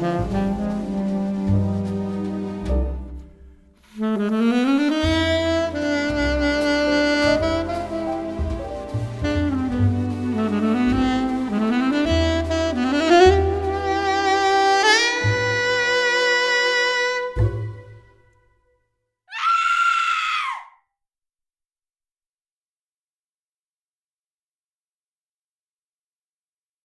Música